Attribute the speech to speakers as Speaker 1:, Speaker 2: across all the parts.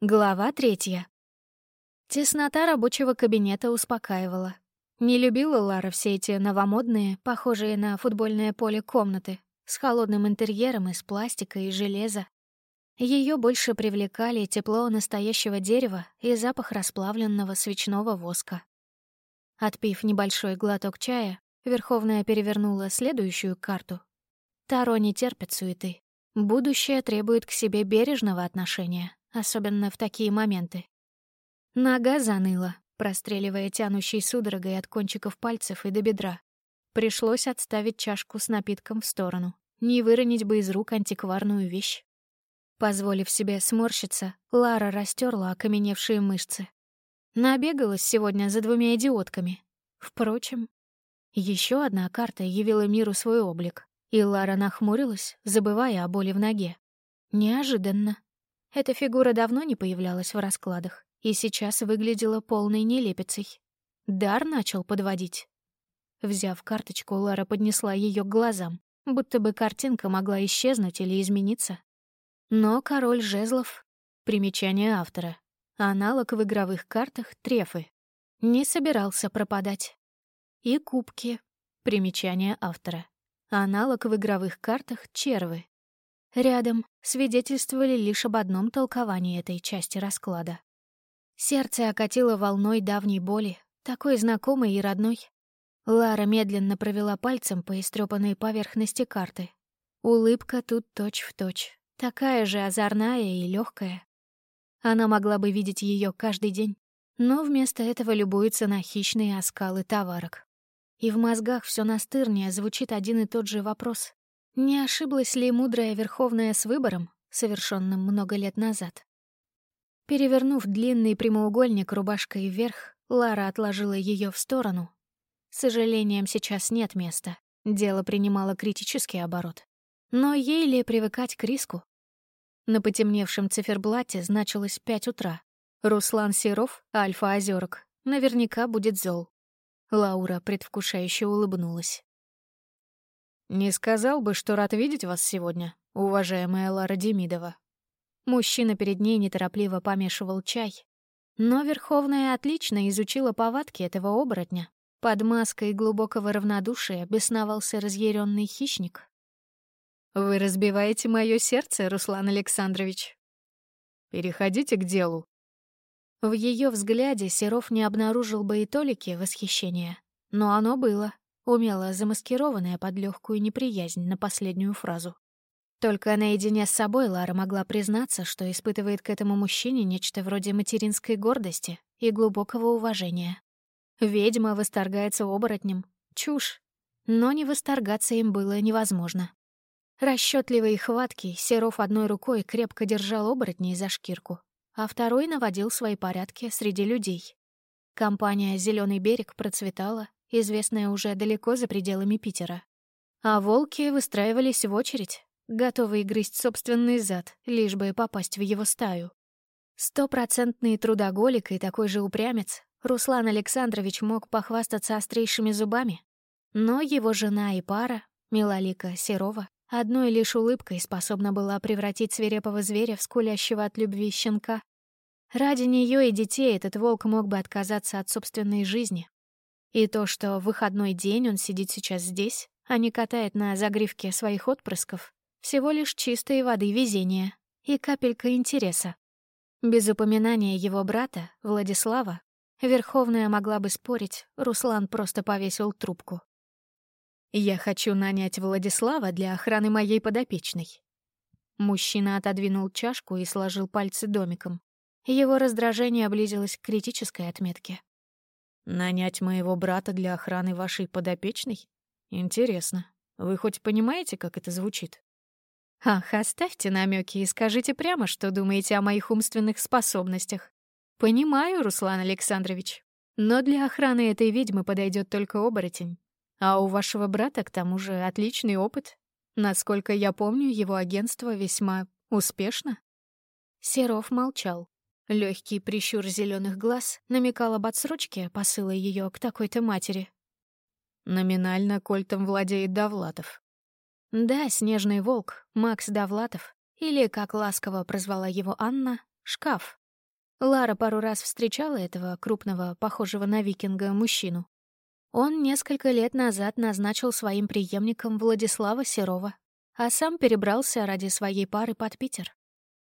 Speaker 1: Глава третья. Теснота рабочего кабинета успокаивала. Не любила Лара все эти новомодные, похожие на футбольное поле комнаты, с холодным интерьером из пластика и железа. Ее больше привлекали тепло настоящего дерева и запах расплавленного свечного воска. Отпив небольшой глоток чая, Верховная перевернула следующую карту. Таро не терпит суеты. Будущее требует к себе бережного отношения, особенно в такие моменты. Нога заныла, простреливая тянущей судорогой от кончиков пальцев и до бедра. Пришлось отставить чашку с напитком в сторону. Не выронить бы из рук антикварную вещь. Позволив себе сморщиться, Лара растерла окаменевшие мышцы. Набегалась сегодня за двумя идиотками. Впрочем, еще одна карта явила миру свой облик, и Лара нахмурилась, забывая о боли в ноге. Неожиданно. Эта фигура давно не появлялась в раскладах и сейчас выглядела полной нелепицей. Дар начал подводить. Взяв карточку, Лара поднесла ее к глазам, будто бы картинка могла исчезнуть или измениться. Но король жезлов — примечание автора. Аналог в игровых картах — трефы. Не собирался пропадать. И кубки — примечание автора. Аналог в игровых картах — червы. Рядом свидетельствовали лишь об одном толковании этой части расклада. Сердце окатило волной давней боли, такой знакомой и родной. Лара медленно провела пальцем по истрепанной поверхности карты. Улыбка тут точь-в-точь, точь, такая же озорная и легкая. Она могла бы видеть ее каждый день, но вместо этого любуется на хищные оскалы товарок. И в мозгах все настырнее звучит один и тот же вопрос. Не ошиблась ли мудрая Верховная с выбором, совершенным много лет назад? Перевернув длинный прямоугольник рубашкой вверх, Лара отложила ее в сторону. Сожалением, сейчас нет места. Дело принимало критический оборот. Но ей ли привыкать к риску? На потемневшем циферблате значилось пять утра. Руслан Серов, Альфа-Озерок, наверняка будет зол. Лаура предвкушающе улыбнулась.
Speaker 2: «Не сказал бы, что рад видеть вас сегодня, уважаемая Лара Демидова»,
Speaker 1: Мужчина перед ней неторопливо помешивал чай. Но Верховная отлично изучила повадки этого оборотня. Под маской глубокого равнодушия бесновался разъяренный хищник.
Speaker 2: «Вы разбиваете мое сердце, Руслан Александрович. Переходите к делу».
Speaker 1: В ее взгляде Серов не обнаружил бы и толики восхищения. Но оно было, умело замаскированное под легкую неприязнь на последнюю фразу. Только наедине с собой Лара могла признаться, что испытывает к этому мужчине нечто вроде материнской гордости и глубокого уважения. Ведьма восторгается оборотнем. Чушь. Но не восторгаться им было невозможно. Расчетливый и хваткий, Серов одной рукой крепко держал оборотней за шкирку, а второй наводил свои порядки среди людей. Компания «Зеленый берег» процветала, известная уже далеко за пределами Питера. А волки выстраивались в очередь, готовый грызть собственный зад, лишь бы попасть в его стаю. Стопроцентный трудоголик и такой же упрямец, Руслан Александрович мог похвастаться острейшими зубами. Но его жена и пара, Милолика Серова, одной лишь улыбкой способна была превратить свирепого зверя в скулящего от любви щенка. Ради нее и детей этот волк мог бы отказаться от собственной жизни. И то, что в выходной день он сидит сейчас здесь, а не катает на загривке своих отпрысков, всего лишь чистой воды везения и капелька интереса. Без упоминания его брата, Владислава, Верховная могла бы спорить, Руслан просто повесил трубку. «Я хочу нанять Владислава для охраны моей подопечной». Мужчина отодвинул чашку и сложил пальцы домиком. Его раздражение облизилось к критической отметке.
Speaker 2: «Нанять моего брата для охраны вашей подопечной? Интересно. Вы хоть понимаете, как это звучит?»
Speaker 1: Ах, оставьте намеки и скажите прямо, что думаете о моих умственных способностях. Понимаю, Руслан Александрович, но для охраны этой ведьмы подойдет только оборотень. А у вашего брата, к тому же, отличный опыт. Насколько я помню, его агентство весьма успешно. Серов молчал. Легкий прищур зеленых глаз намекал об отсрочке посыла ее к такой-то матери.
Speaker 2: Номинально кольтом владеет Довлатов.
Speaker 1: Да, снежный волк, Макс Довлатов, или, как ласково прозвала его Анна, шкаф. Лара пару раз встречала этого крупного, похожего на викинга, мужчину. Он несколько лет назад назначил своим преемником Владислава Серова, а сам перебрался ради своей пары под Питер.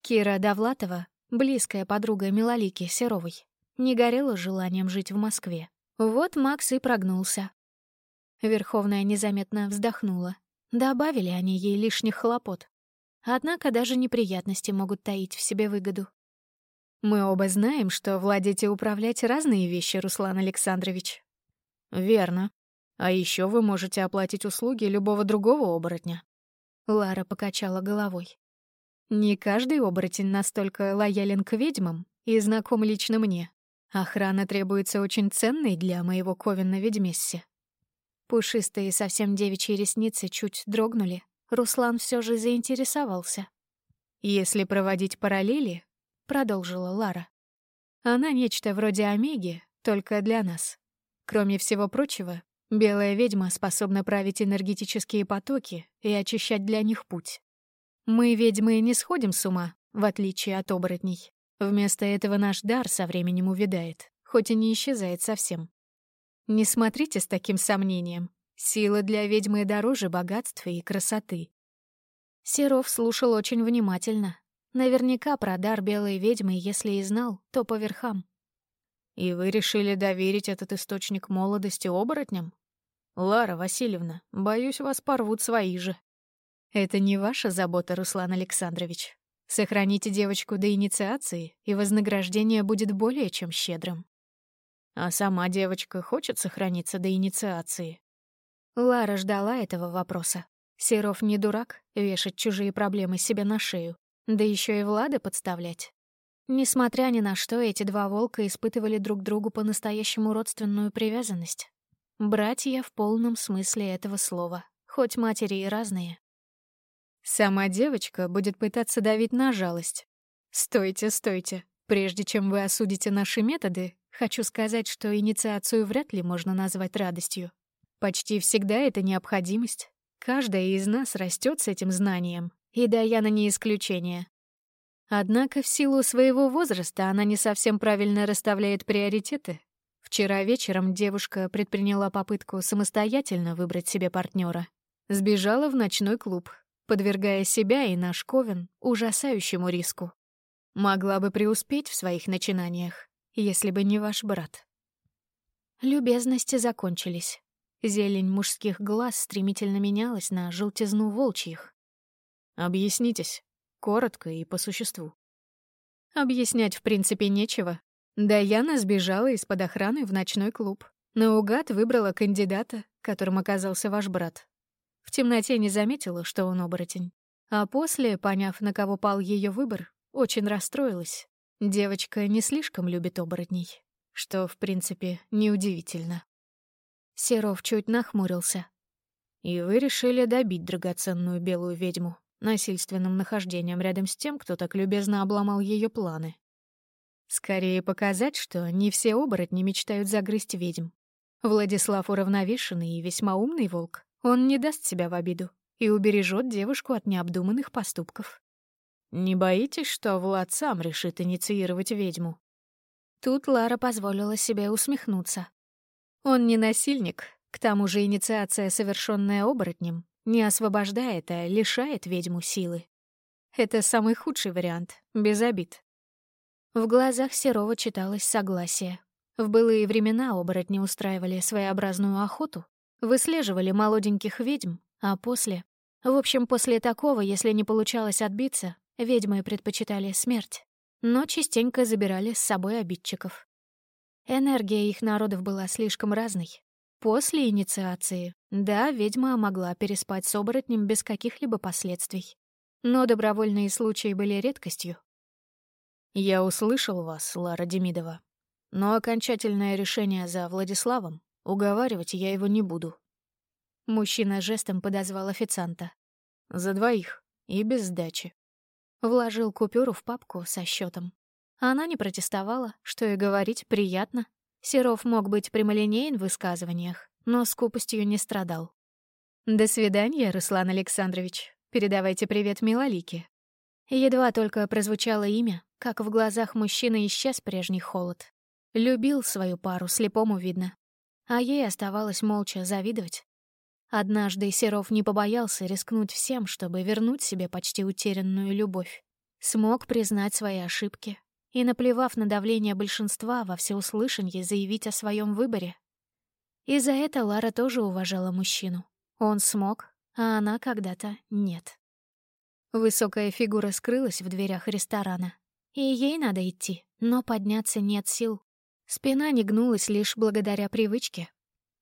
Speaker 1: Кира Довлатова, близкая подруга Милолики Серовой, не горела желанием жить в Москве. Вот Макс и прогнулся. Верховная незаметно вздохнула. Добавили они ей лишних хлопот. Однако даже неприятности могут таить в себе выгоду. Мы оба знаем, что владеть и управлять разные вещи, Руслан Александрович.
Speaker 2: Верно. А еще вы можете оплатить услуги любого другого оборотня.
Speaker 1: Лара покачала головой. Не каждый оборотень настолько лоялен к ведьмам и знаком лично мне. Охрана требуется очень ценной для моего Ковина ведьмесси. Пушистые совсем девичьи ресницы чуть дрогнули. Руслан все же заинтересовался. «Если проводить параллели», — продолжила Лара, «она нечто вроде Омеги, только для нас. Кроме всего прочего, белая ведьма способна править энергетические потоки и очищать для них путь. Мы, ведьмы, не сходим с ума, в отличие от оборотней. Вместо этого наш дар со временем увядает, хоть и не исчезает совсем. Не смотрите с таким сомнением. Сила для ведьмы дороже богатства и красоты. Серов слушал очень внимательно. Наверняка про дар белой ведьмы, если и знал, то по верхам.
Speaker 2: «И вы решили доверить этот источник молодости оборотням? Лара Васильевна, боюсь, вас порвут свои же».
Speaker 1: «Это не ваша забота, Руслан Александрович. Сохраните девочку до инициации, и вознаграждение будет более чем щедрым».
Speaker 2: А сама девочка хочет сохраниться до инициации.
Speaker 1: Лара ждала этого вопроса. Серов не дурак, вешать чужие проблемы себе на шею. Да еще и Влада подставлять. Несмотря ни на что, эти два волка испытывали друг другу по-настоящему родственную привязанность. Братья в полном смысле этого слова, хоть матери и разные. Сама девочка будет пытаться давить на жалость. Стойте, стойте. Прежде чем вы осудите наши методы, Хочу сказать, что инициацию вряд ли можно назвать радостью. Почти всегда это необходимость. Каждая из нас растет с этим знанием, и Даяна не исключение. Однако в силу своего возраста она не совсем правильно расставляет приоритеты. Вчера вечером девушка предприняла попытку самостоятельно выбрать себе партнера. Сбежала в ночной клуб, подвергая себя и наш Ковен ужасающему риску. Могла бы преуспеть в своих начинаниях, если бы не ваш брат. Любезности закончились. Зелень мужских глаз стремительно менялась на желтизну волчьих.
Speaker 2: «Объяснитесь. Коротко и по существу».
Speaker 1: Объяснять, в принципе, нечего. Даяна сбежала из-под охраны в ночной клуб. Наугад выбрала кандидата, которым оказался ваш брат. В темноте не заметила, что он оборотень. А после, поняв, на кого пал ее выбор, очень расстроилась. Девочка не слишком любит оборотней, что, в принципе, неудивительно. Серов чуть нахмурился.
Speaker 2: «И вы решили добить драгоценную белую ведьму насильственным нахождением рядом с тем, кто так любезно обломал ее планы?»
Speaker 1: Скорее показать, что не все оборотни мечтают загрызть ведьм. Владислав уравновешенный и весьма умный волк. Он не даст себя в обиду и убережет девушку от необдуманных поступков.
Speaker 2: «Не боитесь, что Влад сам решит инициировать ведьму?»
Speaker 1: Тут Лара позволила себе усмехнуться. Он не насильник, к тому же инициация, совершенная оборотнем, не освобождает, а лишает ведьму силы. Это самый худший вариант, без обид. В глазах Серова читалось согласие. В былые времена оборотни устраивали своеобразную охоту, выслеживали молоденьких ведьм, а после... В общем, после такого, если не получалось отбиться, Ведьмы предпочитали смерть, но частенько забирали с собой обидчиков. Энергия их народов была слишком разной. После инициации, да, ведьма могла переспать с оборотнем без каких-либо последствий. Но добровольные случаи были редкостью.
Speaker 2: «Я услышал вас, Лара Демидова, но окончательное решение за Владиславом. Уговаривать я его не буду».
Speaker 1: Мужчина жестом подозвал официанта.
Speaker 2: «За двоих и без сдачи».
Speaker 1: Вложил купюру в папку со счетом. Она не протестовала, что и говорить приятно. Серов мог быть прямолинеен в высказываниях, но скупостью не страдал. «До свидания, Руслан Александрович. Передавайте привет Милолике». Едва только прозвучало имя, как в глазах мужчины исчез прежний холод. Любил свою пару, слепому видно. А ей оставалось молча завидовать. Однажды Серов не побоялся рискнуть всем, чтобы вернуть себе почти утерянную любовь. Смог признать свои ошибки и, наплевав на давление большинства, во всеуслышанье заявить о своем выборе. И за это Лара тоже уважала мужчину. Он смог, а она когда-то нет. Высокая фигура скрылась в дверях ресторана. И ей надо идти, но подняться нет сил. Спина не гнулась лишь благодаря привычке.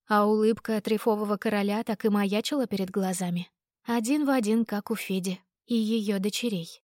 Speaker 1: А улыбка трифового короля так и маячила перед глазами. Один в один, как у Феди и ее дочерей.